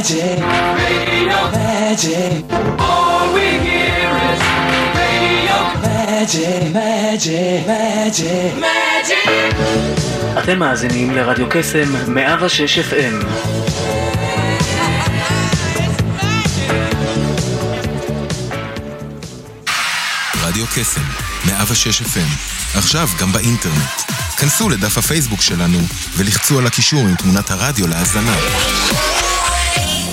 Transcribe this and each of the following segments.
magic, radio, magic. All we hear is radio, magic, magic, magic, magic. אתם מאזינים לרדיו קסם 106 FM. רדיו קסם, 106 FM, עכשיו גם באינטרנט. כנסו לדף הפייסבוק שלנו ולחצו על הקישור עם תמונת הרדיו להאזנה.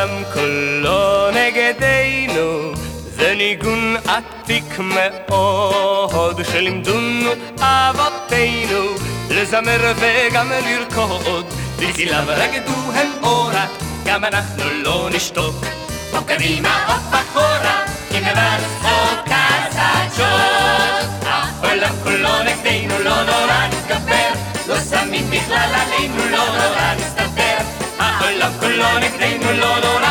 העולם כולו נגדנו, זה ניגון עתיק מאוד, שלימדונו אבותינו, לזמר וגם לרקוד, בצלילה ורקדו הם אורה, גם אנחנו לא נשתוק. או קדימה או אחורה, כי מבשרות קסצ'ות. העולם כולו נגדנו, לא נורא נתגבר, לא שמים בכלל עלינו, לא נורא נסתדר. העולם כולו נגדנו, לא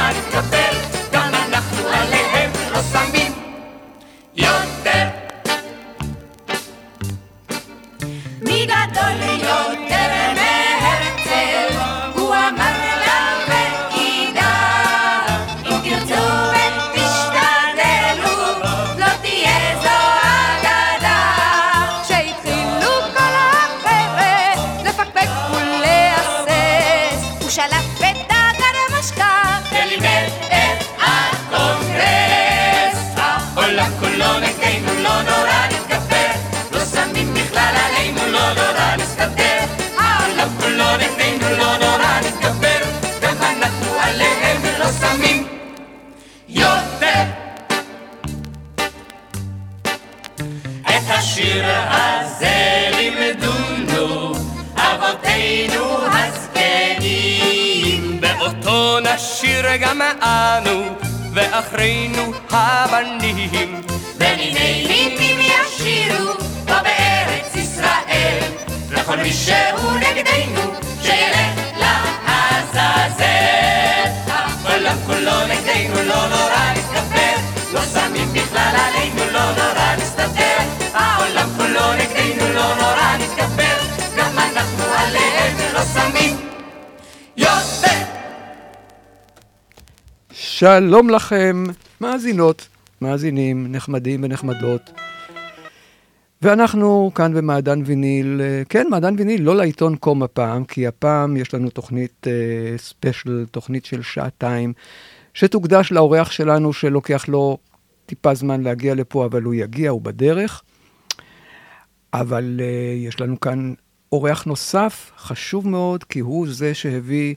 גם אנו, ואחרינו הבנים. וניני נינים ישירו פה בארץ ישראל, לכל מי שהוא נגדנו, שילך לעזאזל. העולם כולו נגדנו, לא נורא שלום לכם, מאזינות, מאזינים, נחמדים ונחמדות. ואנחנו כאן במעדן ויניל, אה, כן, מעדן ויניל, לא לעיתון קום הפעם, כי הפעם יש לנו תוכנית אה, ספיישל, תוכנית של שעתיים, שתוקדש לאורח שלנו, שלוקח לו טיפה זמן להגיע לפה, אבל הוא יגיע, הוא בדרך. אבל אה, יש לנו כאן אורח נוסף, חשוב מאוד, כי הוא זה שהביא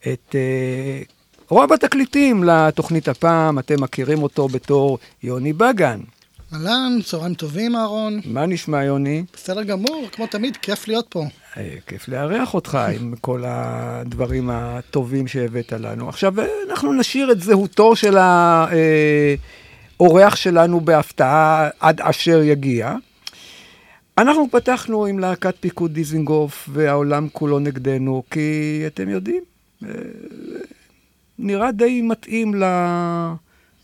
את אה, רוב התקליטים לתוכנית הפעם, אתם מכירים אותו בתור יוני בגן. אהלן, צהריים טובים, אהרון. מה נשמע, יוני? בסדר גמור, כמו תמיד, כיף להיות פה. אה, כיף לארח אותך עם כל הדברים הטובים שהבאת לנו. עכשיו, אה, אנחנו נשאיר את זהותו של האורח שלנו בהפתעה עד אשר יגיע. אנחנו פתחנו עם להקת פיקוד דיזינגוף והעולם כולו נגדנו, כי אתם יודעים, אה, נראה די מתאים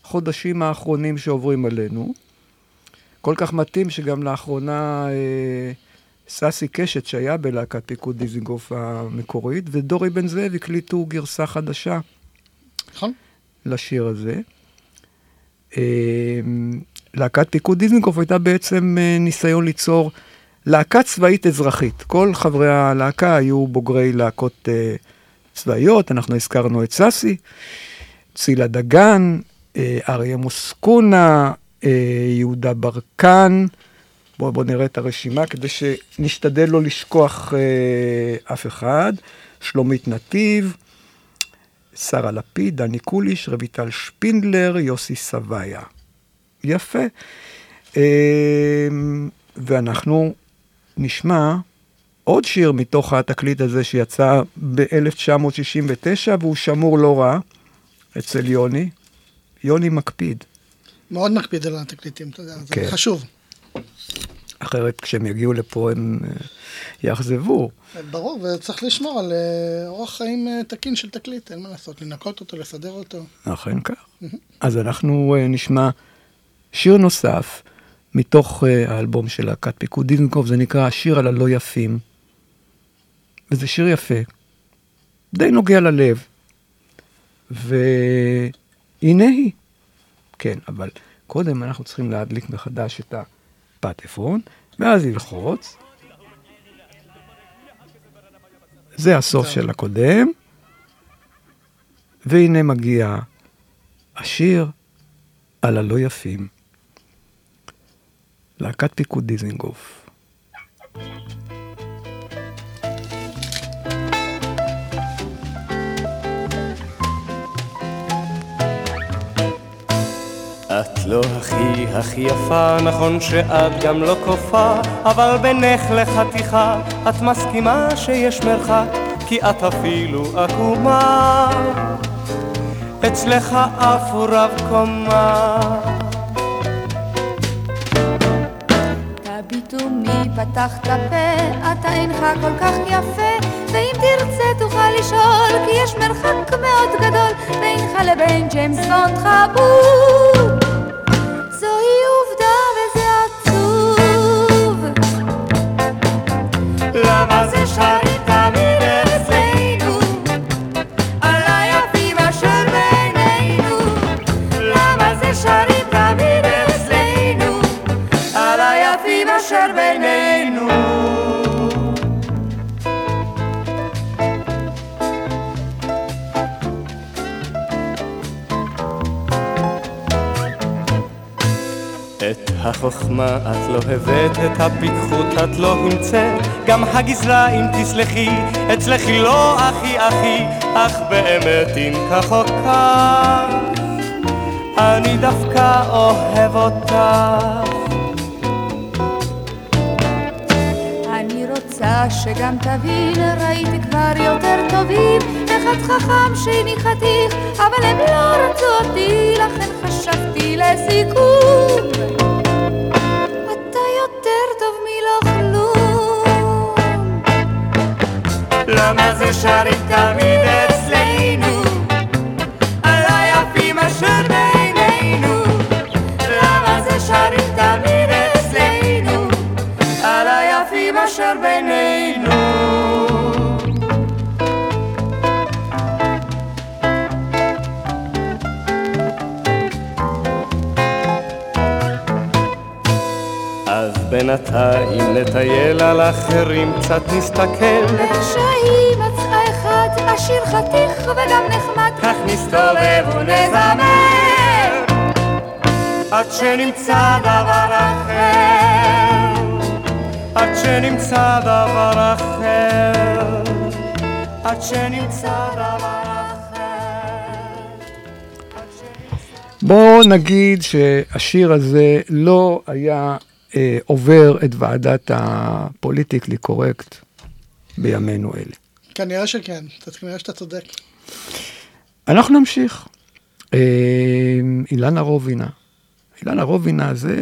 לחודשים האחרונים שעוברים עלינו. כל כך מתאים שגם לאחרונה אה, ססי קשת, שהיה בלהקת פיקוד דיזינגוף המקורית, ודורי בן זאב הקליטו גרסה חדשה נכון. לשיר הזה. אה, להקת פיקוד דיזנגוף הייתה בעצם אה, ניסיון ליצור להקה צבאית אזרחית. כל חברי הלהקה היו בוגרי להקות אה, צבאיות, אנחנו הזכרנו את סאסי, צילה דגן, אה, אריה מוסקונה, אה, יהודה ברקן. בואו בוא נראה את הרשימה כדי שנשתדל לא לשכוח אה, אף אחד. שלומית נתיב, שרה לפיד, דני קוליש, רויטל שפינדלר, יוסי סביה. יפה. ואנחנו נשמע עוד שיר מתוך התקליט הזה שיצא ב-1969, והוא שמור לא רע אצל יוני. יוני מקפיד, מאוד מקפיד על התקליטים, אתה יודע, כן. זה חשוב. אחרת כשהם יגיעו לפה הם אה, יאכזבו. ברור, וצריך לשמור על אה, אורח חיים אה, תקין של תקליט, אין מה לעשות, לנקות אותו, לסדר אותו. אכן כך. אז אנחנו נשמע שיר נוסף מתוך האלבום של להקת פיקוד דיזנגוף, זה נקרא השיר על הלא יפים. וזה שיר יפה, די נוגע ללב. והנה היא. כן, אבל קודם אנחנו צריכים להדליק מחדש את הפטפון, ואז ללחוץ. זה הסוף של הקודם. והנה מגיע השיר על הלא יפים. להקת פיקוד דיזנגוף. את לא הכי הכי יפה, נכון שאת גם לא קופה, אבל בינך לחתיכה, את מסכימה שיש מרחק, כי את אפילו עקומה. אצלך אף הוא רב קומה. תביט ומי פתח את הפה, אתה אינך כל כך יפה, ואם תרצה תוכל לשאול, כי יש מרחק מאוד גדול בינך לבין ג'יימס בונד חבוב. את החוכמה את לא הבאת, את הפיקחות את לא המצאת, גם הגזרה אם תסלחי, אצלך היא לא אחי אחי, אך באמת אם כך או כך, אני דווקא אוהב אותך. אני רוצה שגם תבין, ראיתי כבר יותר טובים, אחד חכם שני חתיך, אבל הם לא רצו אותי, לכן חשבתי לסיכום. למה זה שרים תמיד אצלנו, על היפים אשר בינינו? למה זה שרים תמיד אצלנו, על היפים אשר בינינו? אז בינתיים נטייל על אחרים, קצת נסתכל, מצאה עשיר חתיך וגם נחמד, כך נסתובב ונזמר, עד שנמצא דבר אחר, עד שנמצא דבר אחר, עד שנמצא דבר אחר. בואו נגיד שהשיר הזה לא היה אה, עובר את ועדת הפוליטיקלי קורקט בימינו אלה. כנראה שכן, כנראה שאתה צודק. אנחנו נמשיך. אה, אילנה רובינה. אילנה רובינה זה...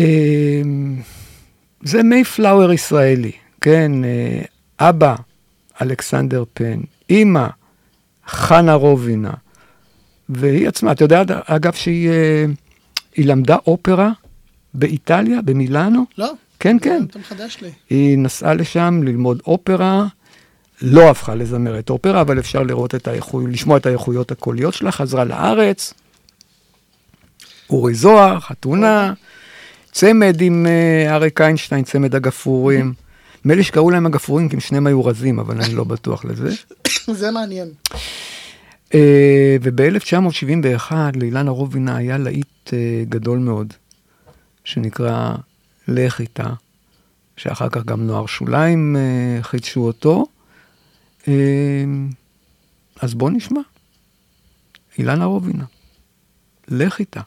אה, זה מייפלאואר ישראלי, כן? אה, אבא, אלכסנדר פן, אימא, חנה רובינה, והיא עצמה, אתה יודע, אגב, שהיא אה, למדה אופרה באיטליה, במילאנו? לא? כן, כן. אתה מחדש לי. היא נסעה לשם ללמוד אופרה, לא הפכה לזמרת אופרה, אבל אפשר לראות את האיכות, לשמוע את האיכויות הקוליות שלה, חזרה לארץ. אורי זוהר, חתונה, צמד עם אה, אריק איינשטיין, צמד הגפרורים. נדמה לי שקראו להם הגפרורים כי הם שניהם היו רזים, אבל אני לא בטוח לזה. זה מעניין. אה, וב-1971 לאילנה רובינה היה להיט אה, גדול מאוד, שנקרא לך איתה, שאחר כך גם נוער שוליים אה, חידשו אותו. אה, אז בוא נשמע. אילנה רובינה, לך איתה.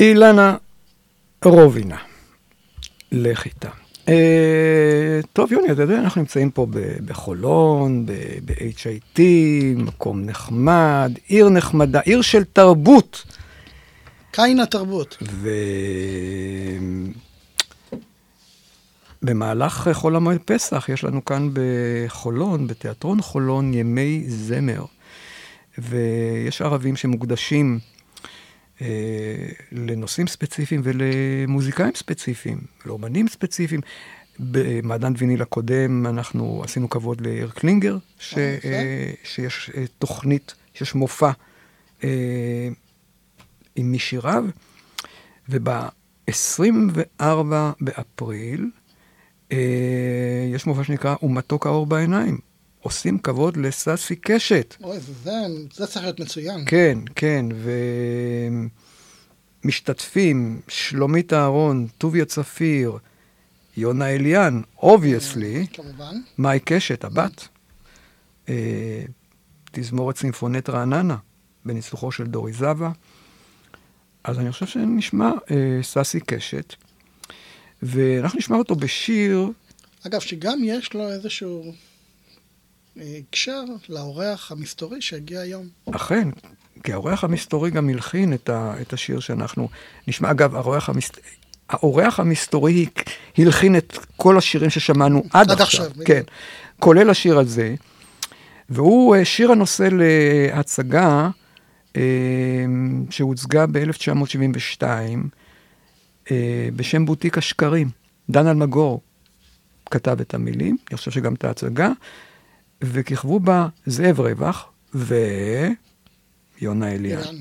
אילנה רובינה, לך איתה. אה, טוב, יוני, אתה יודע, אנחנו נמצאים פה בחולון, ב-HIT, מקום נחמד, עיר נחמדה, עיר של תרבות. קין התרבות. ו... במהלך חול המועד פסח, יש לנו כאן בחולון, בתיאטרון חולון, ימי זמר. ויש ערבים שמוקדשים אה, לנושאים ספציפיים ולמוזיקאים ספציפיים, לאומנים ספציפיים. במעדן ויניל הקודם אנחנו עשינו כבוד לאיר קלינגר, ש, אה, אה, שיש תוכנית, שיש מופע עם משיריו, וב-24 באפריל יש מופע שנקרא "ומתוק האור בעיניים", עושים כבוד לססי קשת. אוי, זה- זה, זה צריך להיות מצוין. כן, כן, ומשתתפים שלומית אהרון, טוביה צפיר, יונה אליאן, obviously, כמובן. מאי קשת, הבת, אה, תזמורת סימפונט רעננה, בניצוחו של דורי זבה. אז אני חושב שנשמע אה, ססי קשת, ואנחנו נשמע אותו בשיר, אגב, שגם יש לו איזשהו אה, הקשר לאורח המסתורי שהגיע היום. אכן, כי האורח המסתורי גם הלחין את, ה, את השיר שאנחנו נשמע. אגב, האורח, המס... האורח המסתורי הלחין את כל השירים ששמענו עד, עד עכשיו. עכשיו. כן, כולל השיר הזה. והוא אה, שיר הנושא להצגה אה, שהוצגה ב-1972 אה, בשם בוטיק השקרים. דן אלמגור כתב את המילים, אני חושב שגם את ההצגה, וכיכבו בה זאב רווח ויונה אליאן.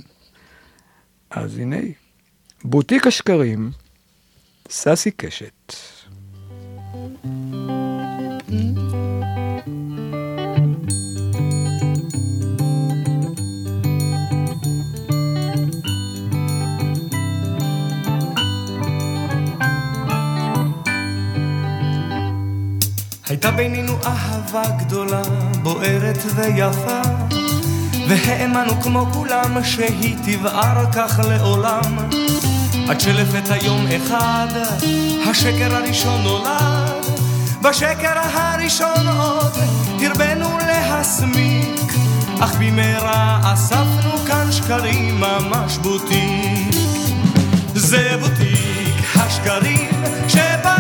אז הנה, בוטיק השקרים, ססי קשת. הייתה בינינו אהבה גדולה, בוערת ויפה, והאמנו כמו כולם שהיא תבער כך לעולם. עד שלפתע יום אחד, השקר הראשון נולד, בשקר הראשון עוד הרבנו להסמיק, אך במהרה אספנו כאן שקרים ממש בוטיק. זה בוטיק השקרים שפתחנו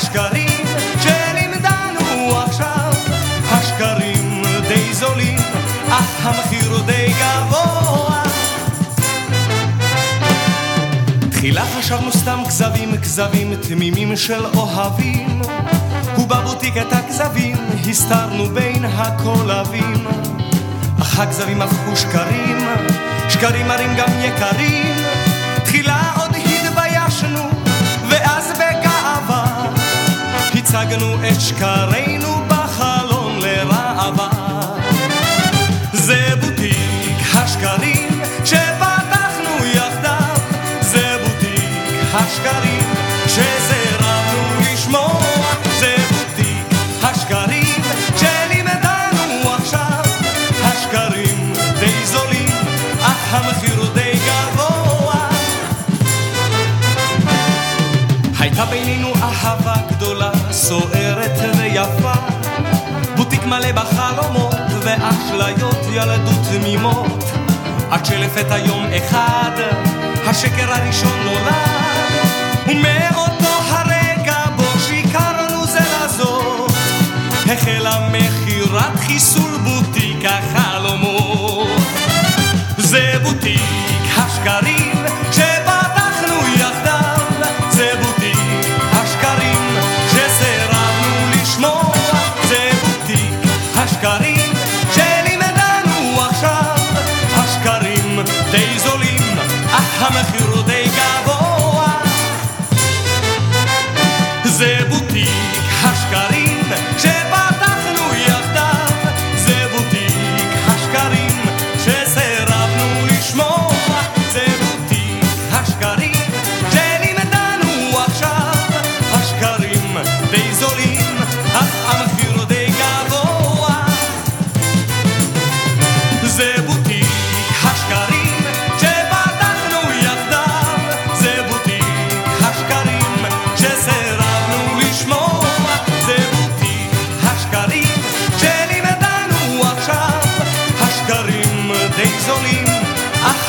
השקרים שלימדנו עכשיו, השקרים די זולים, אך המחיר די גבוה. תחילה חשבנו סתם כזבים, כזבים תמימים של אוהבים ובבוטיק את הכזבים הסתרנו בין הקולבים אך הכזבים הפכו שקרים, שקרים מרים גם יקרים תחילה עוד הצגנו את שקרינו בחלון לראווה. זה בוטיק השקרים שפתחנו יחדיו. זה בוטיק השקרים שסירבנו לשמוע. זה בוטיק השקרים שלימדנו עכשיו. השקרים די זולים אך המחיר הוא די גבוה. הייתה בינינו אהבה גדולה, סוערת ויפה בוטיק מלא בחלומות ואשליות ילדות תמימות. עד שלפתע יום אחד השקר הראשון נולד. ומאותו הרגע בו שיקרנו זה לזאת החלה מכירת חיסול בוטיק החלומות. זה בוטיק השקרים אך המחיר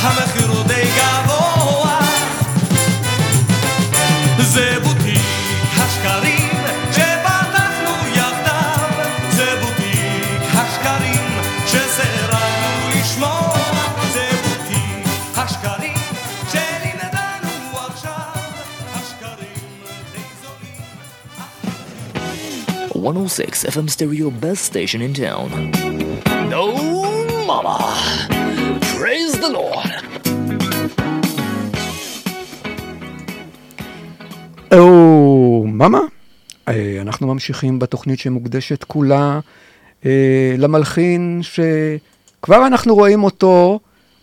המחיר הוא די גבוה. זה בוטיק השקרים שפתחנו יחדיו. זה בוטיק השקרים שסירבנו לשמוע. זה בוטיק השקרים די זולים. 106 FM stereo best station in town. אנחנו ממשיכים בתוכנית שמוקדשת כולה אה, למלחין שכבר אנחנו רואים אותו,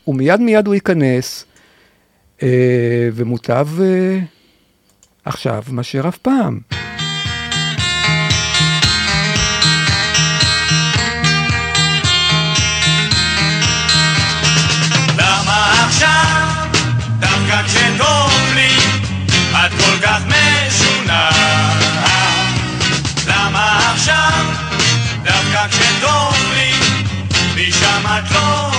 ומיד מיד הוא ייכנס, אה, ומוטב אה, עכשיו מאשר אף פעם. משם את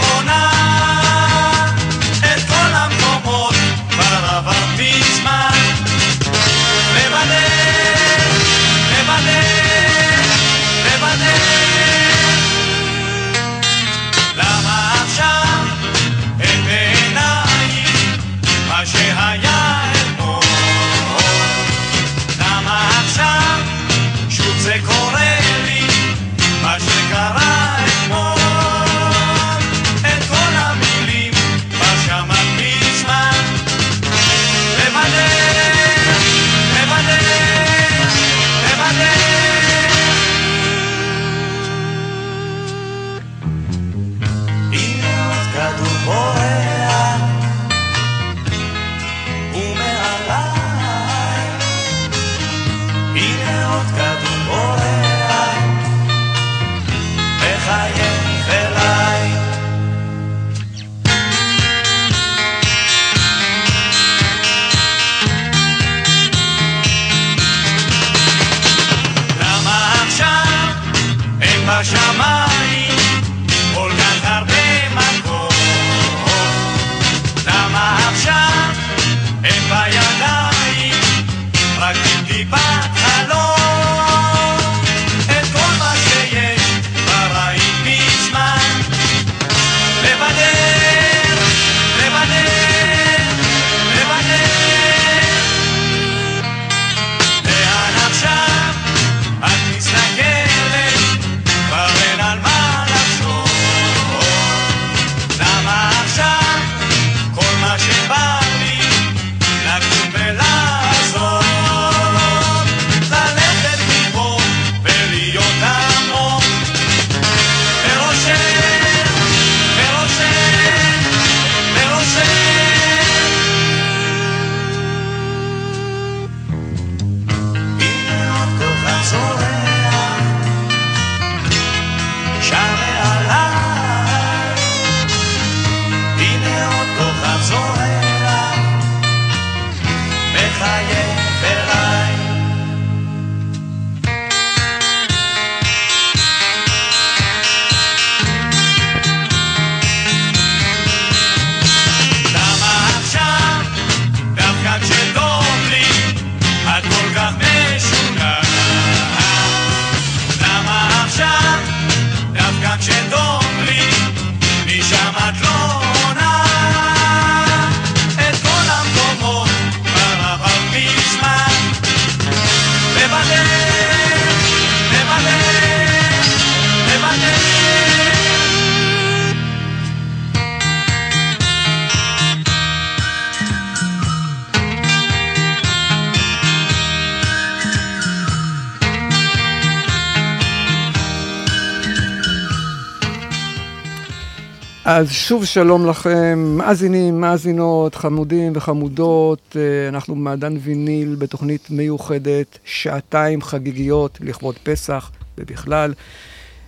אז שוב שלום לכם, מאזינים, מאזינות, חמודים וחמודות. אה, אנחנו במעדן ויניל בתוכנית מיוחדת, שעתיים חגיגיות לכבוד פסח ובכלל,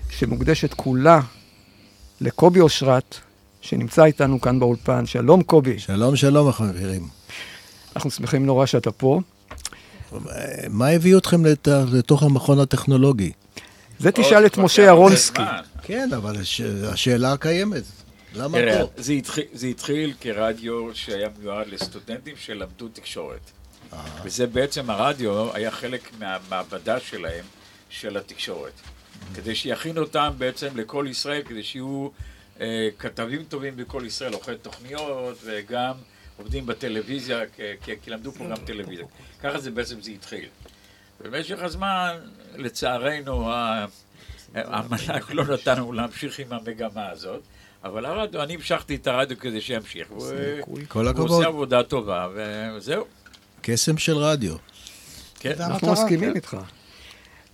שמוקדשת כולה לקובי אושרת, שנמצא איתנו כאן באולפן. שלום קובי. שלום, שלום, החברים. אנחנו שמחים נורא שאתה פה. מה הביא אתכם לת- לתוך המכון הטכנולוגי? זה תשאל את משה ירונסקי. כן, אבל הש- השאלה הקיימת. למה פה? זה התחיל, זה התחיל כרדיו שהיה מיועד לסטודנטים שלמדו תקשורת. וזה בעצם הרדיו היה חלק מהמעבדה שלהם, של התקשורת. כדי שיכינו אותם בעצם לכל ישראל, כדי שיהיו אה, כתבים טובים בכל ישראל, עורכי תוכניות וגם עובדים בטלוויזיה, כי, כי, למדו פה גם טלוויזיה. ככה זה בעצם זה התחיל. במשך הזמן, לצערנו, המל"ג לא נתן לנו להמשיך עם המגמה הזאת, אבל הרדיו, אני המשכתי את הרדיו כדי שימשיך. כל הוא הכבוד. עושה עבודה טובה, וזהו. קסם של רדיו. כן. אנחנו מסכימים כן. איתך.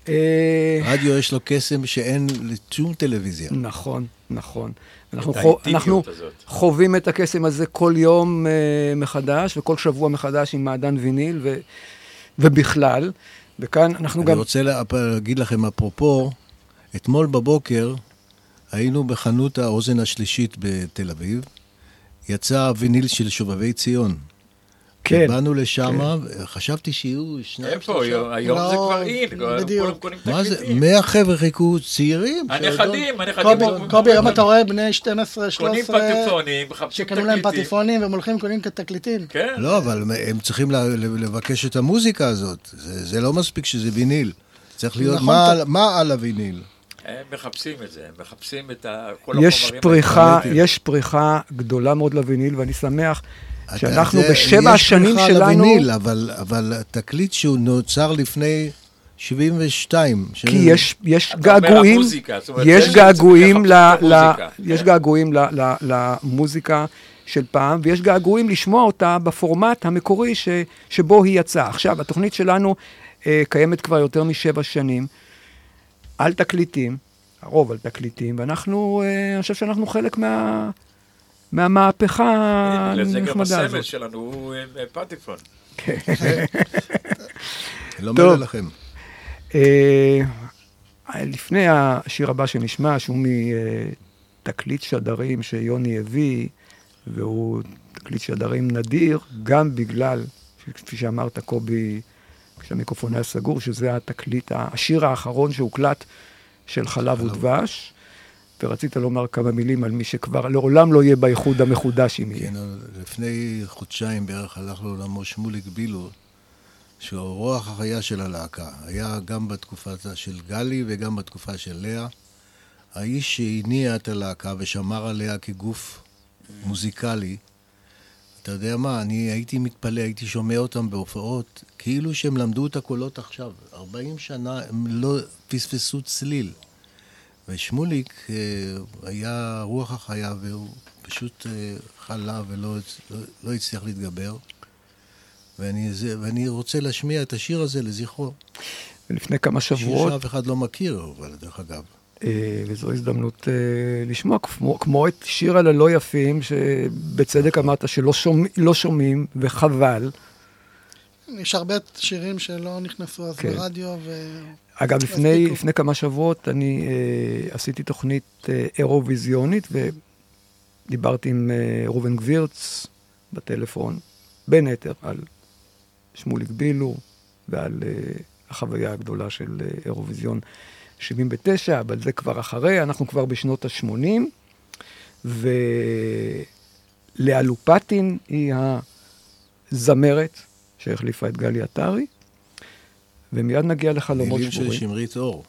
אה, רדיו יש לו קסם שאין לשום טלוויזיה. נכון, נכון. אנחנו, חו, אנחנו. חווים את הקסם הזה כל יום אה, מחדש, וכל שבוע מחדש עם מעדן ויניל, ו, ובכלל. וכאן אנחנו אני גם... רוצה לה- להגיד לכם, אפרופו, אתמול בבוקר היינו בחנות האוזן השלישית בתל אביב, יצא הוויניל של שובבי ציון. כן. באנו לשם, חשבתי שיהיו שניים, איפה? שלושה. היום- היום זה כבר אין, כולם קונים מה זה, תקליטים. מאה חבר'ה חיכו צעירים. הנכדים, הנכדים. קובי, קונים- היום אתה רואה בני 12, קונים 13, פטיפונים, מחפשים שקנו להם תקליטים. פטיפונים והם הולכים קונים תקליטים. כן. לא, אבל הם צריכים לבקש את המוזיקה הזאת. זה, זה לא מספיק שזה ויניל. צריך להיות, נכון, מה, אתה- מה על הוויניל? הם מחפשים את זה, הם מחפשים את ה- כל יש החומרים פריחה. יש פריחה גדולה מאוד לוויניל, ואני שמח שאנחנו זה- בשבע השנים יש שלנו... פריחה לוויניל, אבל, אבל התקליט שהוא נוצר לפני 72. ש- כי יש, יש געגועים, המוזיקה, יש געגועים ל, ל, יש כן. געגועים ל, ל, למוזיקה של פעם, ויש געגועים לשמוע אותה בפורמט המקורי ש, שבו היא יצאה. עכשיו, התוכנית שלנו אה, קיימת כבר יותר משבע שנים, על תקליטים, הרוב על תקליטים, ואנחנו, אה, אני חושב שאנחנו חלק מה, מהמהפכה בגלל זה גם הנחמדה הסמל הזאת. שלנו הוא אה, פטיפון. לא טוב. מודה לכם. אה, לפני השיר הבא שנשמע, שהוא מתקליט שדרים שיוני הביא, והוא תקליט שדרים נדיר, גם בגלל, כפי שאמרת, קובי, כשהמיקרופון היה סגור, שזה התקליט, השיר האחרון שהוקלט של חלב ודבש. ורצית לומר כמה מילים על מי שכבר לעולם לא יהיה באיחוד המחודש עם יהיה. כן, לפני חודשיים בערך הלך לעולמו שמוליק בילו, שהוא רוח החיה של הלהקה. היה גם בתקופה של גלי וגם בתקופה של לאה. האיש שהניע את הלהקה ושמר עליה כגוף מוזיקלי. אתה יודע מה, אני הייתי מתפלא, הייתי שומע אותם בהופעות, כאילו שהם למדו את הקולות עכשיו. 40 שנה הם לא פספסו צליל. ושמוליק אה, היה רוח החיה, והוא פשוט אה, חלה ולא לא, לא הצליח להתגבר. ואני, זה, ואני רוצה להשמיע את השיר הזה לזכרו. ולפני כמה שיר שבועות, שאף אחד לא מכיר, אבל דרך אגב. אה, וזו הזדמנות אה, לשמוע, כמו, כמו את שיר על הלא יפים, שבצדק אמרת שלא שומע, לא שומעים, וחבל. יש הרבה שירים שלא נכנסו אז כן. ברדיו, ו... אגב, לא לפני. לפני כמה שבועות אני אה, עשיתי תוכנית אה, אירוויזיונית, ודיברתי עם אה, ראובן גבירץ בטלפון, בין היתר על שמוליק בילו ועל אה, החוויה הגדולה של אה, אירוויזיון 79, אבל זה כבר אחרי, אנחנו כבר בשנות ה-80, ולאה לופטין היא הזמרת שהחליפה את גלי עטרי. ומיד נגיע לחלומות מילים של שבורים. שמרית אור.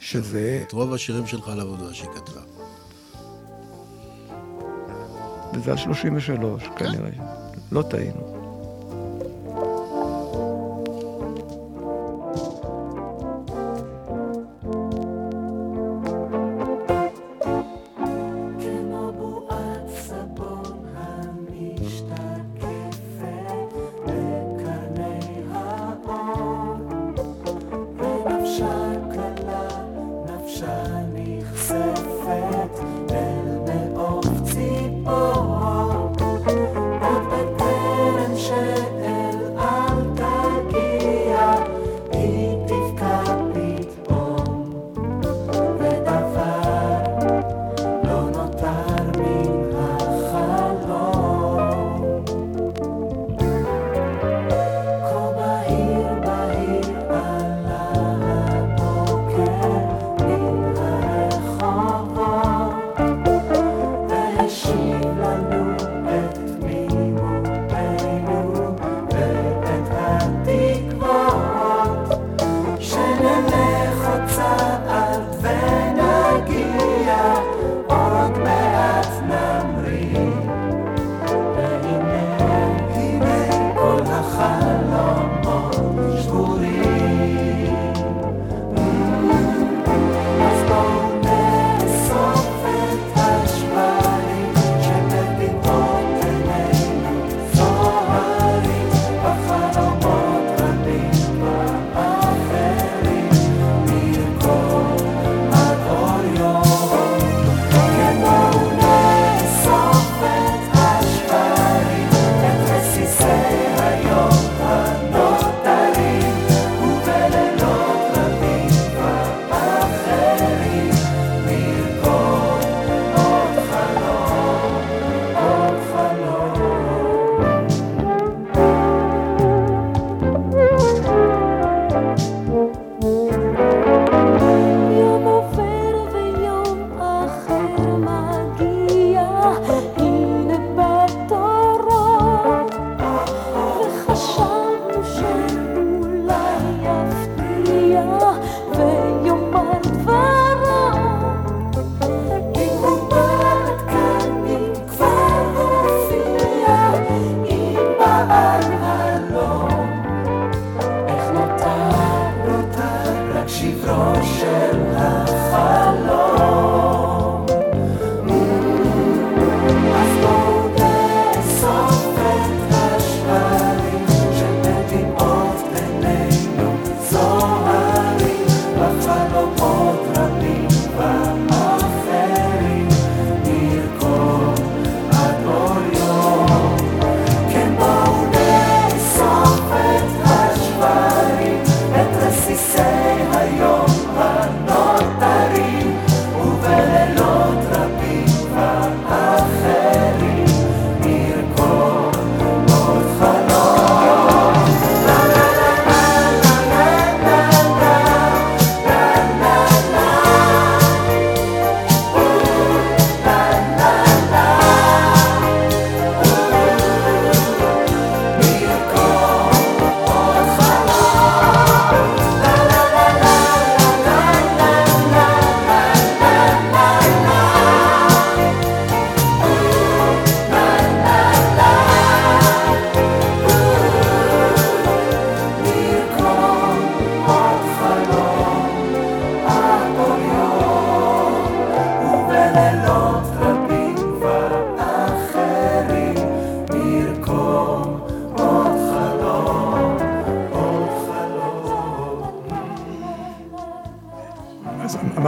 שזה, את רוב השירים של חלב ודבש שהיא כתבה. וזה על 33, כנראה. לא טעינו.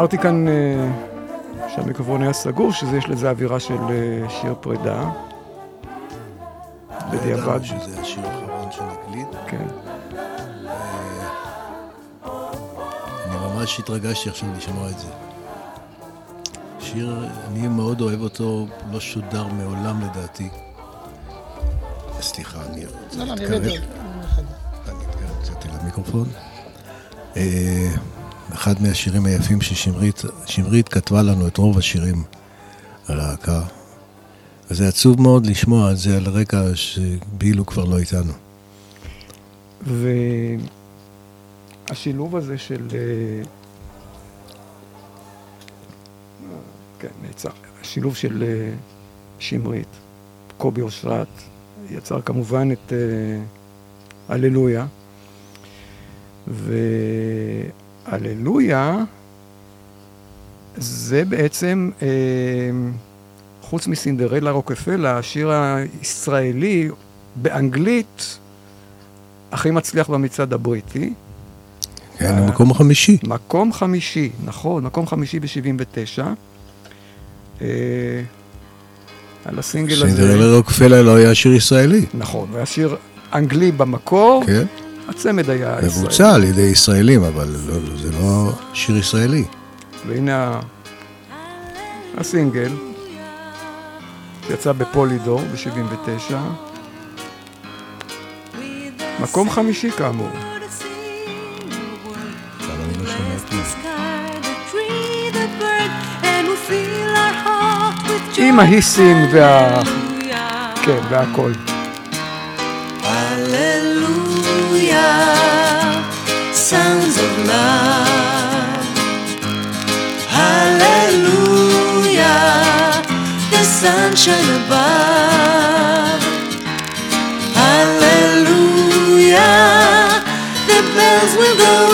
אמרתי כאן אה, שהמיקרופון היה סגור, שיש לזה אווירה של אה, שיר פרידה. בדיעבד. שזה השיר האחרון שנקליט. כן. אני ממש התרגשתי עכשיו לשמוע את זה. שיר, אני מאוד אוהב אותו, לא שודר מעולם לדעתי. סליחה, אני רוצה לא, לא, אני להתקרב. אתקרב קצת אל המיקרופון. אחד מהשירים היפים ששמרית, שמרית כתבה לנו את רוב השירים על הלהקה. וזה עצוב מאוד לשמוע את זה על רקע שבילו כבר לא איתנו. והשילוב הזה של... אה, כן, נעצר. השילוב של אה, שמרית, קובי אושרת, יצר כמובן את אה, הללויה. זה בעצם, אה, חוץ מסינדרלה רוקפלה, השיר הישראלי באנגלית הכי מצליח במצעד הבריטי. כן, המקום החמישי. מקום חמישי, נכון, מקום חמישי ב-79. אה, על הסינגל הזה. סינדרלה רוקפלה לא היה שיר ישראלי. נכון, והיה שיר אנגלי במקור, כן. הצמד היה ישראלי. מבוצע על ידי ישראלים, אבל לא, זה לא שיר ישראלי. והנה הסינגל, שיצא בפולידור ב-79. מקום חמישי כאמור. עם ההיסים וה... כן, והכל. Sounds of love. Hallelujah, the sunshine above. Hallelujah, the bells will go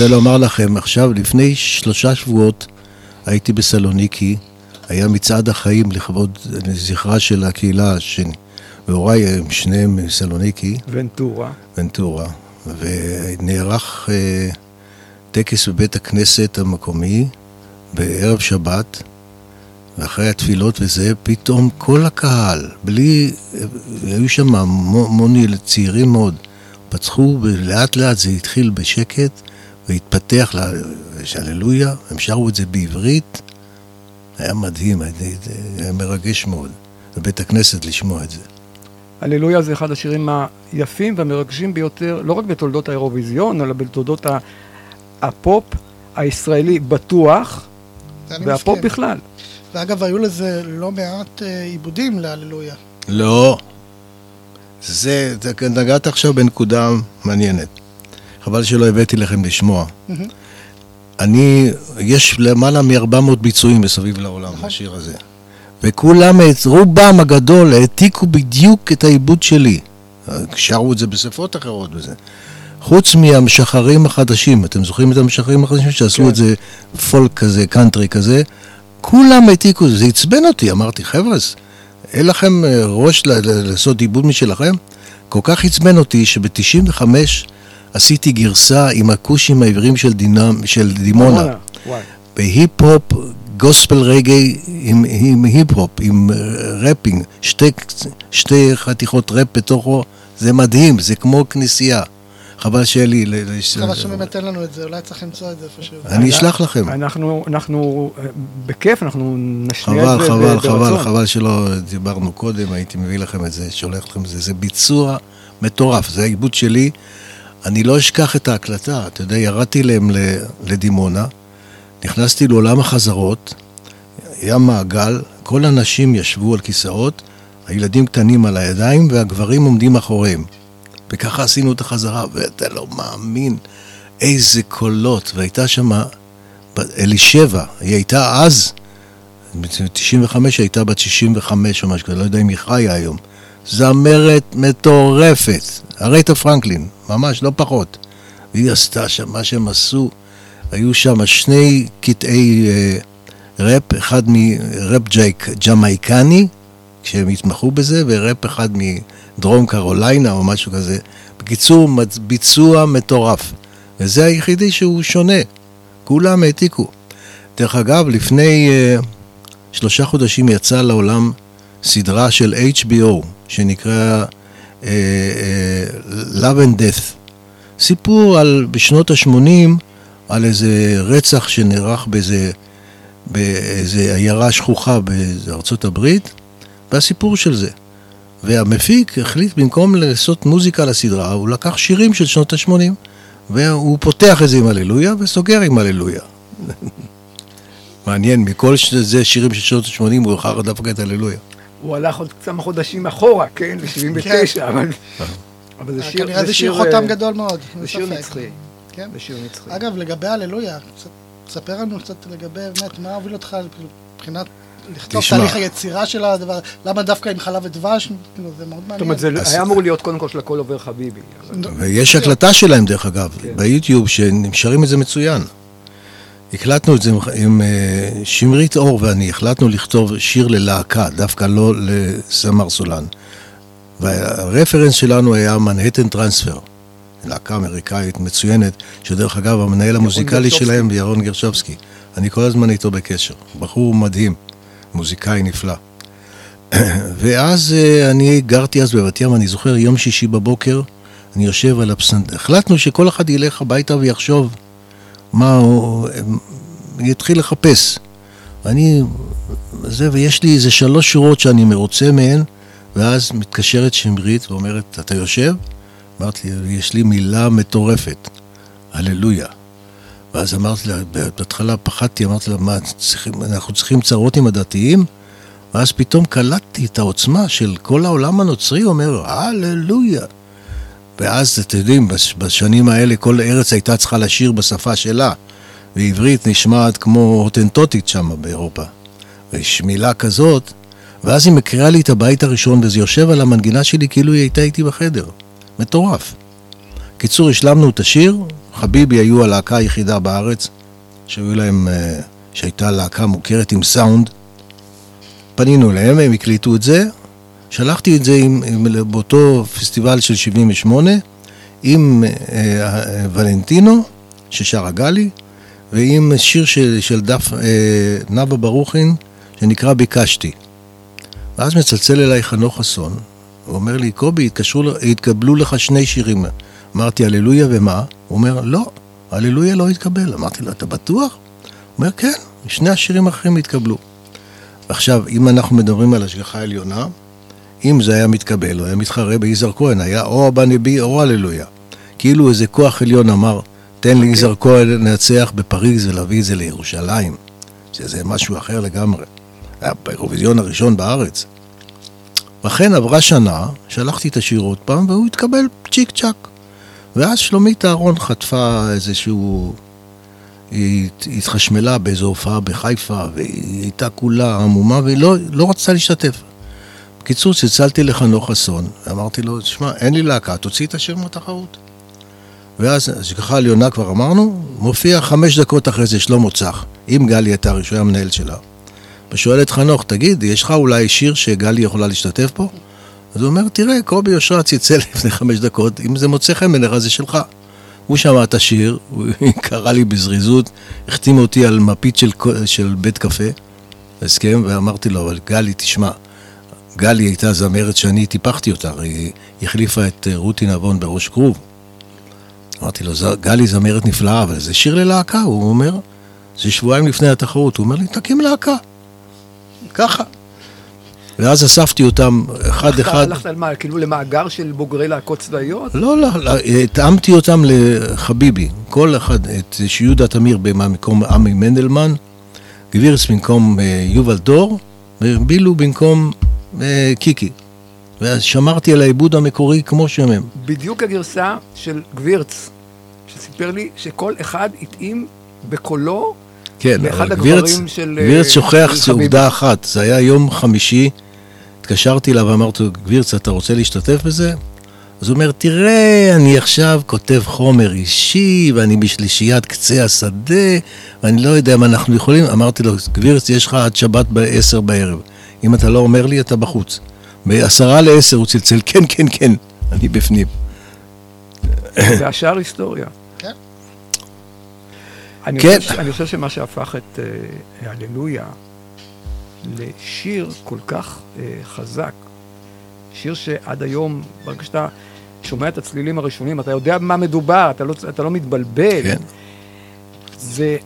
רוצה לומר לכם, עכשיו, לפני שלושה שבועות הייתי בסלוניקי, היה מצעד החיים לכבוד זכרה של הקהילה. והוריי הם שניהם מסלוניקי, ונטורה. ונטורה, ונערך אה, טקס בבית הכנסת המקומי, בערב שבת, ואחרי התפילות וזה, פתאום כל הקהל, בלי, היו שם המוני צעירים מאוד, פצחו ולאט לאט זה התחיל בשקט והתפתח, ל- יש הללויה, הם שרו את זה בעברית, היה מדהים, היה- מרגש מאוד, בבית הכנסת לשמוע את זה. הללויה זה אחד השירים היפים והמרגשים ביותר, לא רק בתולדות האירוויזיון, אלא בתולדות ה- הפופ הישראלי בטוח, והפופ מסכים. בכלל. ואגב, היו לזה לא מעט אה, עיבודים להללויה. לא. זה, זה נגעת עכשיו בנקודה מעניינת. חבל שלא הבאתי לכם לשמוע. מהמם. אני, יש למעלה מ-400 ביצועים מסביב לעולם נכון. לשיר הזה. וכולם, רובם הגדול, העתיקו בדיוק את העיבוד שלי. שרו את זה בשפות אחרות וזה. חוץ מהמשחרים החדשים, אתם זוכרים את המשחרים החדשים שעשו כן. את זה פולק כזה, קאנטרי כזה? כולם העתיקו, זה עצבן אותי, אמרתי, חבר'ה, אין לכם אה, ראש לעשות עיבוד משלכם? כל כך עצבן אותי שב-95 עשיתי גרסה עם הכושים העבריים של, דינם, של דימונה. בהיפ-הופ, גוספל רגאיי עם, עם היפ-הופ, עם rapping, שתי, שתי חתיכות רפ בתוכו, זה מדהים, זה כמו כנסייה. חבל שיהיה לי... ל- ל- חבל שבאמת אין לנו את זה, אולי צריך למצוא את זה איפשהו. אני אשלח לכם. אנחנו, אנחנו, אה, בכיף, אנחנו נשמיע חבל, את זה חבל, חבל, ברצון. חבל שלא דיברנו קודם, הייתי מביא לכם את זה, שולח לכם את זה. זה ביצוע מטורף, זה העיבוד שלי. אני לא אשכח את ההקלטה, אתה יודע, ירדתי להם לדימונה, נכנסתי לעולם החזרות, היה מעגל, כל הנשים ישבו על כיסאות, הילדים קטנים על הידיים והגברים עומדים מאחוריהם. וככה עשינו את החזרה, ואתה לא מאמין איזה קולות, והייתה שם אלישבע, היא הייתה אז, ב-95 הייתה בת 65 או משהו כזה, לא יודע אם היא חיה היום. זמרת מטורפת, ארייטה פרנקלין, ממש, לא פחות. והיא עשתה שם מה שהם עשו, היו שם שני קטעי אה, ראפ, אחד מראפ ג'ייק, ג'מייקני, כשהם התמחו בזה, וראפ אחד מדרום קרוליינה או משהו כזה. בקיצור, ביצוע מטורף. וזה היחידי שהוא שונה. כולם העתיקו. דרך אגב, לפני uh, שלושה חודשים יצאה לעולם סדרה של HBO, שנקרא uh, uh, Love and Death. סיפור על, בשנות ה-80, על איזה רצח שנערך באיזה, באיזה עיירה שכוחה בארצות הברית, והסיפור של זה. והמפיק החליט במקום לעשות מוזיקה לסדרה, הוא לקח שירים של שנות ה-80, והוא פותח את זה עם הללויה וסוגר עם הללויה. מעניין, מכל זה שירים של שנות ה-80 הוא בחר דווקא את הללויה. הוא הלך עוד כמה חודשים אחורה, כן, ל-79, אבל... אבל זה שיר... כנראה זה שיר חותם אה, גדול מאוד. זה שיר. נצחי. כן. זה שיר נצחי. אגב, לגבי הללויה, תספר לנו קצת לגבי באמת, מה הוביל אותך מבחינת לכתוב תשמע. תהליך היצירה של הדבר, למה דווקא עם חלב ודבש, כאילו, זה מאוד זאת מעניין. אומרת, זה אז- היה אמור להיות קודם כל של הכל עובר חביבי. אבל- ויש הקלטה שלהם, דרך אגב, כן. ביוטיוב, ששרים את זה מצוין. הקלטנו את זה עם- עם אה, שמרית אור ואני, החלטנו לכתוב שיר ללהקה, דווקא לא לזמר סולן. והרפרנס שלנו היה מנהטן טרנספר, להקה אמריקאית מצוינת, שדרך אגב, המנהל המוזיקלי. שלהם, ירון גרשובסקי. אני כל הזמן איתו בקשר. בחור מדהים, מוזיקאי נפלא. ואז אה, אני גרתי אז בבת ים, אני זוכר יום שישי בבוקר, אני יושב על הפסנתר, החלטנו שכל אחד ילך הביתה ויחשוב מה הוא, יתחיל לחפש. אני, זה, ויש לי איזה שלוש שורות שאני מרוצה מהן, ואז מתקשרת שמרית ואומרת, אתה יושב? אמרתי לי, יש לי מילה מטורפת, הללויה. ואז אמרתי לה, בהתחלה פחדתי, אמרתי לה, מה, צריכים, אנחנו צריכים צרות עם הדתיים? ואז פתאום קלטתי את העוצמה של כל העולם הנוצרי אומר, הללויה. ואז, אתם יודעים, בש- בשנים האלה כל ארץ הייתה צריכה לשיר בשפה שלה, ועברית נשמעת כמו הוטנטוטית שם באירופה. ויש מילה כזאת, ואז היא מקריאה לי את הבית הראשון, וזה יושב על המנגינה שלי כאילו היא הייתה איתי בחדר. מטורף. קיצור, השלמנו את השיר, חביבי היו הלהקה היחידה בארץ, שהיו להם, אה, שהייתה להקה מוכרת עם סאונד. פנינו אליהם, הם הקליטו את זה, שלחתי את זה עם, עם, באותו פסטיבל של 78 עם אה, אה, ולנטינו, ששרה גלי, ועם שיר של, של דף אה, נאוה ברוכין, שנקרא ביקשתי. ואז מצלצל אליי חנוך חסון, הוא אומר לי, קובי, התקשרו, התקבלו לך שני שירים. אמרתי, הללויה ומה? הוא אומר, לא, הללויה לא התקבל. אמרתי לו, אתה בטוח? הוא אומר, כן, שני השירים האחרים התקבלו. עכשיו, אם אנחנו מדברים על השגחה עליונה, אם זה היה מתקבל, הוא היה מתחרה ביזהר כהן, היה או אבא נבי או הללויה. כאילו איזה כוח עליון אמר, תן ליזהר כהן לנצח בפריז ולהביא את זה לירושלים, שזה משהו אחר לגמרי. היה באירוויזיון הראשון בארץ. ואכן עברה שנה, שלחתי את השיר עוד פעם, והוא התקבל צ'יק צ'אק. ואז שלומית אהרון חטפה איזשהו... היא הת- התחשמלה באיזו הופעה בחיפה, והיא הייתה כולה עמומה, והיא לא, לא רצתה להשתתף. בקיצור, צלצלתי לחנוך חסון, ואמרתי לו, תשמע, אין לי להקה, תוציא את השיר מהתחרות. ואז, השגחה עליונה כבר אמרנו, מופיע חמש דקות אחרי זה שלמה צח, עם גלי עטרי, שהוא היה המנהל שלה. ושואל את חנוך, תגיד, יש לך אולי שיר שגלי יכולה להשתתף פה? אז הוא אומר, תראה, קובי אושרת צלצל לפני חמש דקות, אם זה מוצא חן בעיניך זה שלך. הוא שמע את השיר, הוא קרא לי בזריזות, החתים אותי על מפית של, של בית קפה, הסכם, ואמרתי לו, אבל גלי, תשמע, גלי הייתה זמרת שאני טיפחתי אותה, היא החליפה את אה, רותי נבון בראש כרוב. אמרתי לו, "ז- גלי זמרת נפלאה, אבל זה שיר ללהקה, הוא אומר, זה שבועיים לפני התחרות, הוא אומר לי, תקים להקה. ככה. ואז אספתי אותם אחד אחד. הלכת על מה, כאילו למאגר של בוגרי להקות צבאיות? לא, לא, לא, התאמתי אותם לחביבי. כל אחד, את שיהודה תמיר במקום עמי מנדלמן, גבירס במקום אה, יובל דור, ובילו במקום אה, קיקי. ושמרתי על העיבוד המקורי כמו שהם הם. בדיוק הגרסה של גבירץ, שסיפר לי שכל אחד התאים בקולו כן, לאחד הגברים גבירץ, של... אה, גבירץ שוכח של זה חביבי. עובדה אחת, זה היה יום חמישי, התקשרתי אליו ואמרתי לו, גבירץ, אתה רוצה להשתתף בזה? אז הוא אומר, תראה, אני עכשיו כותב חומר אישי, ואני בשלישיית קצה השדה, ואני לא יודע אם אנחנו יכולים. אמרתי לו, גבירץ, יש לך עד שבת בעשר בערב. אם אתה לא אומר לי, אתה בחוץ. בעשרה לעשר הוא צלצל, כן, כן, כן, אני בפנים. והשאר היסטוריה. כן. אני, כן. חושב, אני חושב שמה שהפך את אה, הללויה לשיר כל כך אה, חזק, שיר שעד היום, ברגע שאתה שומע את הצלילים הראשונים, אתה יודע במה מדובר, אתה לא, אתה לא מתבלבל. כן. זה.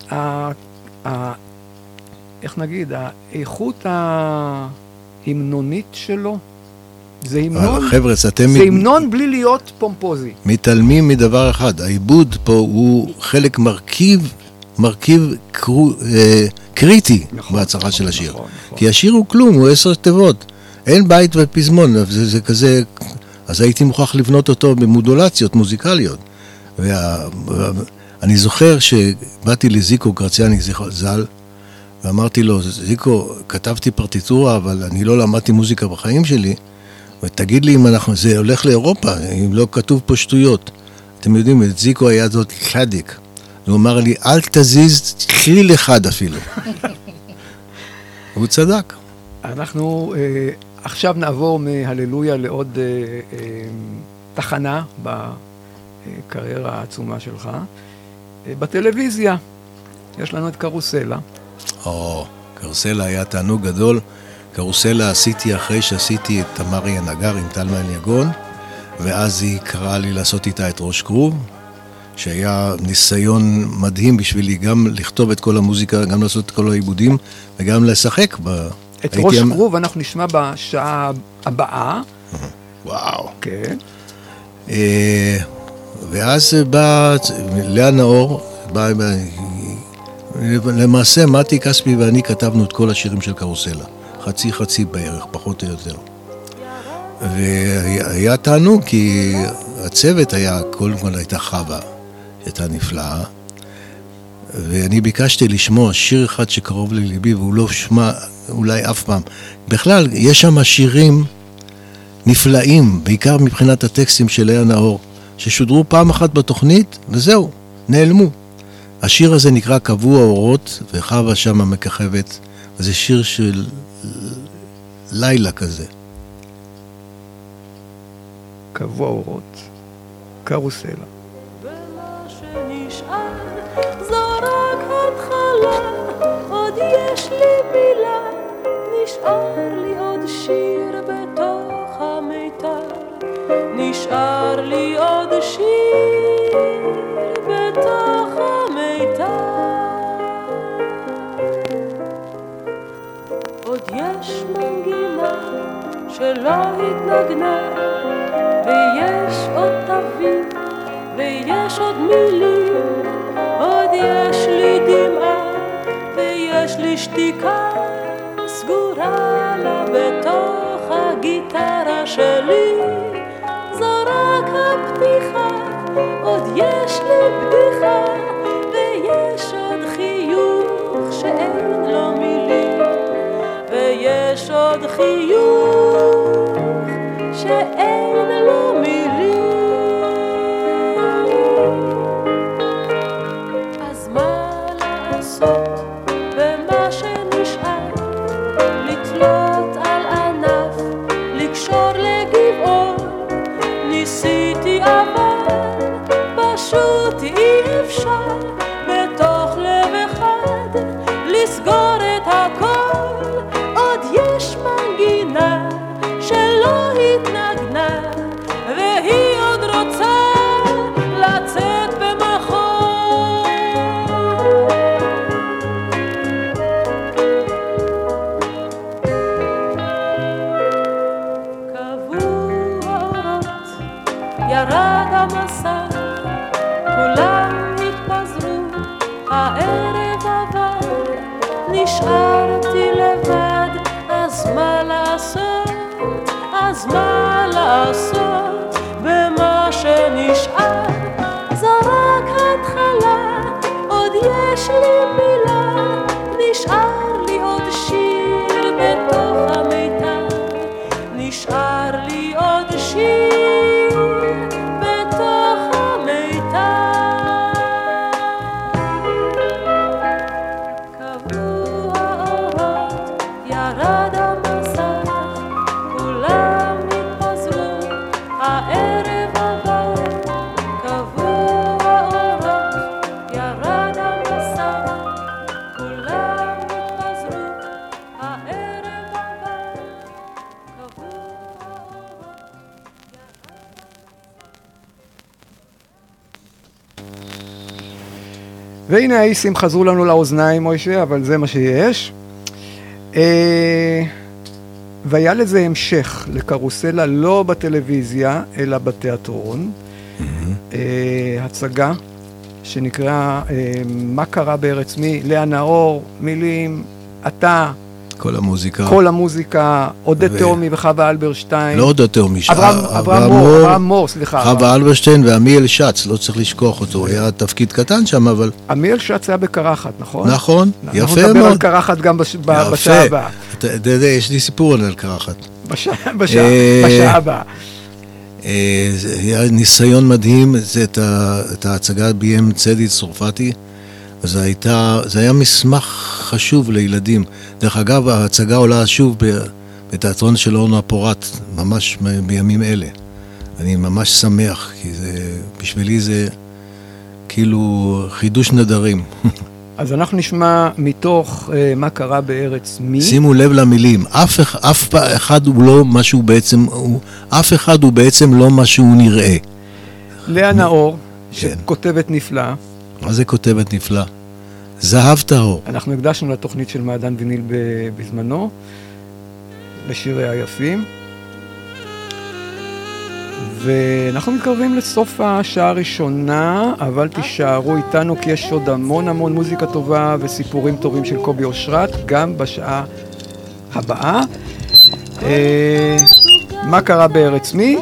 איך נגיד, האיכות ההמנונית שלו, זה המנון, חבר'ה, אתם זה מת- המנון בלי להיות פומפוזי. מתעלמים מדבר אחד, העיבוד פה הוא חלק מרכיב, מרכיב קרו, אה, קריטי נכון, בהצלחה נכון, של השיר. נכון, נכון. כי השיר הוא כלום, הוא עשר תיבות. אין בית ופזמון, זה, זה כזה, אז הייתי מוכרח לבנות אותו במודולציות מוזיקליות. ואני זוכר שבאתי לזיקו גרציאני ז"ל, ואמרתי לו, זיקו, כתבתי פרטיטורה, אבל אני לא למדתי מוזיקה בחיים שלי, ותגיד לי אם אנחנו, זה הולך לאירופה, אם לא כתוב פה שטויות. אתם יודעים, את זיקו היה זאת צדיק. הוא אמר לי, אל תזיז כליל אחד אפילו. הוא צדק. אנחנו אה, עכשיו נעבור מהללויה לעוד אה, אה, תחנה בקריירה העצומה שלך. אה, בטלוויזיה יש לנו את קרוסלה. או, קרוסלה היה תענוג גדול. קרוסלה עשיתי אחרי שעשיתי את תמרי הנגר עם טלמן יגון, ואז היא קראה לי לעשות איתה את ראש כרוב, שהיה ניסיון מדהים בשבילי גם לכתוב את כל המוזיקה, גם לעשות את כל העיבודים, וגם לשחק ב... את ראש המ- כרוב אנחנו נשמע בשעה הבאה. וואו. כן. אה, ואז בא לאה נאור, בא, בא, למעשה מתי כספי ואני כתבנו את כל השירים של קרוסלה. חצי חצי בערך, פחות או יותר. והיה תענוג, כי הצוות היה, קודם כל הייתה חווה, שהייתה נפלאה, ואני ביקשתי לשמוע שיר אחד שקרוב לליבי, והוא לא שמע אולי אף פעם. בכלל, יש שם שירים נפלאים, בעיקר מבחינת הטקסטים של לאה נאור, ששודרו פעם אחת בתוכנית, וזהו, נעלמו. השיר הזה נקרא קבוע אורות וחווה שם המככבת. וזה שיר של אה, לילה כזה. קבוע אורות, קרוסלה. יש לי נשאר לי עוד שיר שלא התנגנה, ויש עוד תווים, ויש עוד מילים, עוד יש לי דמעה, ויש לי שתיקה סגורה לה בתוך הגיטרה שלי. זו רק הפתיחה, עוד יש לי בדיחה, ויש עוד חיוך שאין לו מילים, ויש עוד חיוך והנה האיסים חזרו לנו לאוזניים, מוישה, אבל זה מה שיש. אה, והיה לזה המשך לקרוסלה לא בטלוויזיה, אלא בתיאטרון. אה, הצגה שנקראה אה, מה קרה בארץ מי, לאה נאור, מילים, אתה, כל המוזיקה. כל המוזיקה, עודד ו- תהומי וחווה אלברשטיין. לא עוד יותר משעה. אברהם- מור, אברהם מור, סליחה. חווה אלברשטיין ועמיאל שץ, לא צריך לשכוח אותו, היה תפקיד קטן שם, אבל... עמיאל שץ היה בקרחת, נכון? נכון, אנחנו יפה נדבר על מאוד. קרחת גם. בשעה הבאה. אתה יודע, יש לי סיפור על קרחת. בשעה אה, הבאה. אה, היה ניסיון מדהים, זה את, ההצגה ביים צדי צרפתי, זה, הייתה, זה היה מסמך חשוב לילדים. דרך אגב, ההצגה עולה שוב בתיאטרון של אורנה פורט, ממש בימים אלה. אני ממש שמח, כי זה, בשבילי זה כאילו חידוש נדרים. אז אנחנו נשמע מתוך אה, מה קרה בארץ מי. שימו לב למילים, אף, אף אחד הוא לא מה שהוא בעצם, הוא, אף אחד הוא בעצם לא מה שהוא נראה. לאה נאור, כן. שכותבת נפלא. מה זה כותבת נפלא? זהב טהור. אנחנו הקדשנו לתוכנית של מעדן ויניל בזמנו, לשירי היפים. ואנחנו מתקרבים לסוף השעה הראשונה, אבל תישארו איתנו כי יש עוד המון המון מוזיקה טובה וסיפורים טובים של קובי אושרת, גם בשעה הבאה. אה, מה קרה בארץ מי?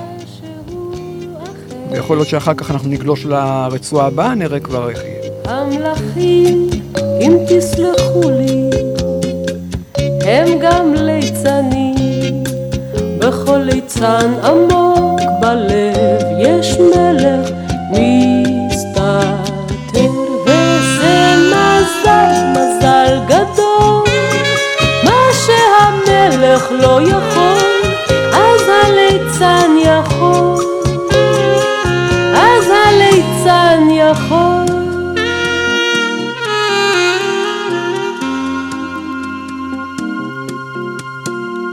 ויכול להיות שאחר כך אנחנו נגלוש לרצועה הבאה, נראה כבר איך יהיה. המלאכים, אם תסלחו לי, הם גם ליצנים. בכל ליצן עמוק בלב יש מלך מסתתר, וזה מזל, מזל גדול. מה שהמלך לא יכול, אז הליצן יכול.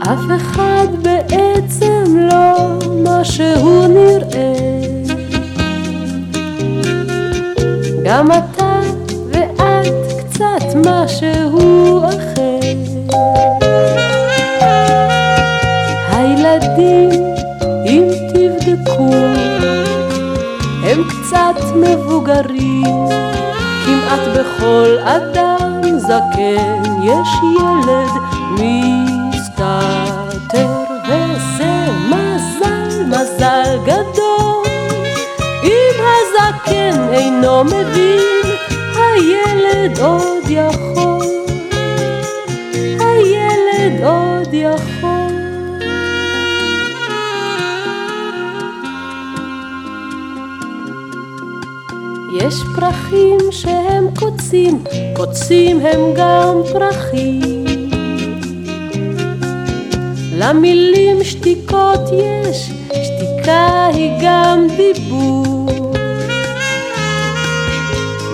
אף אחד בעצם לא מה שהוא נראה. גם אתה ואת קצת משהו אחר. הילדים, אם תבדקו, הם קצת מבוגרים, כמעט בכל אדם זקן יש ילד מסתתר, אינו מבין, הילד עוד יכול, הילד עוד יכול. יש פרחים שהם קוצים, קוצים הם גם פרחים. למילים שתיקות יש, שתיקה היא גם דיבור.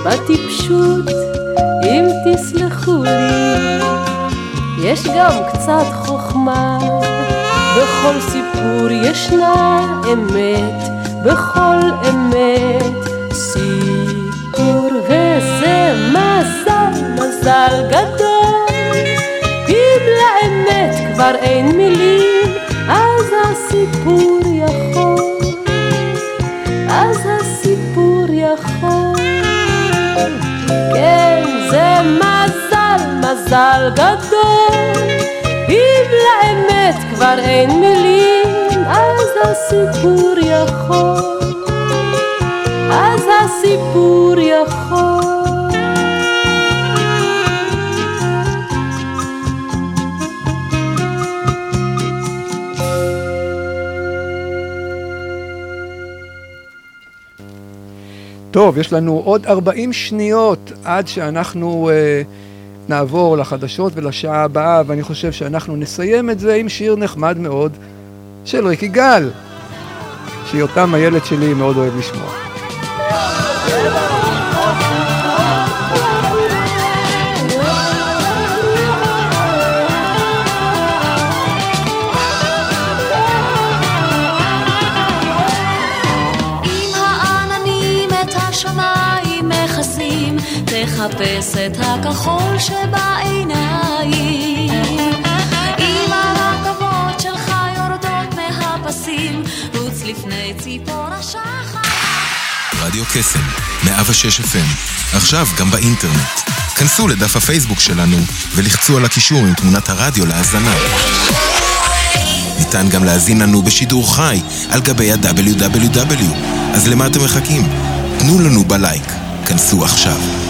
בטיפשות, אם תסלחו לי, יש גם קצת חוכמה. בכל סיפור ישנה אמת, בכל אמת סיפור וזה מזל, מזל גדול. אם לאמת כבר אין מילים, אז הסיפור מזל, גדול. אם לאמת כבר אין מילים, אז הסיפור יכול. אז הסיפור יכול. טוב, יש לנו עוד 40 שניות עד שאנחנו אה, נעבור לחדשות ולשעה הבאה, ואני חושב שאנחנו נסיים את זה עם שיר נחמד מאוד של ריקי גל, שיותם הילד שלי מאוד אוהב לשמוע. תחפש את הכחול שבעיניים. אם הרכבות שלך יורדות מהפסים, רוץ לפני ציפור השחר. רדיו קסם, 106 FM, עכשיו גם באינטרנט. כנסו לדף הפייסבוק שלנו ולחצו על הקישור עם תמונת הרדיו להאזנה. ניתן גם להאזין לנו בשידור חי על גבי ה-WW. אז למה אתם מחכים? תנו לנו בלייק. כנסו עכשיו.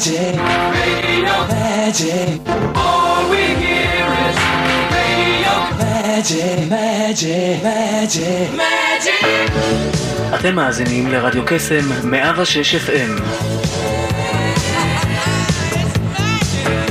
Magic, radio magic. All we hear is radio magic, magic, magic, magic. אתם מאזינים לרדיו קסם 106 FM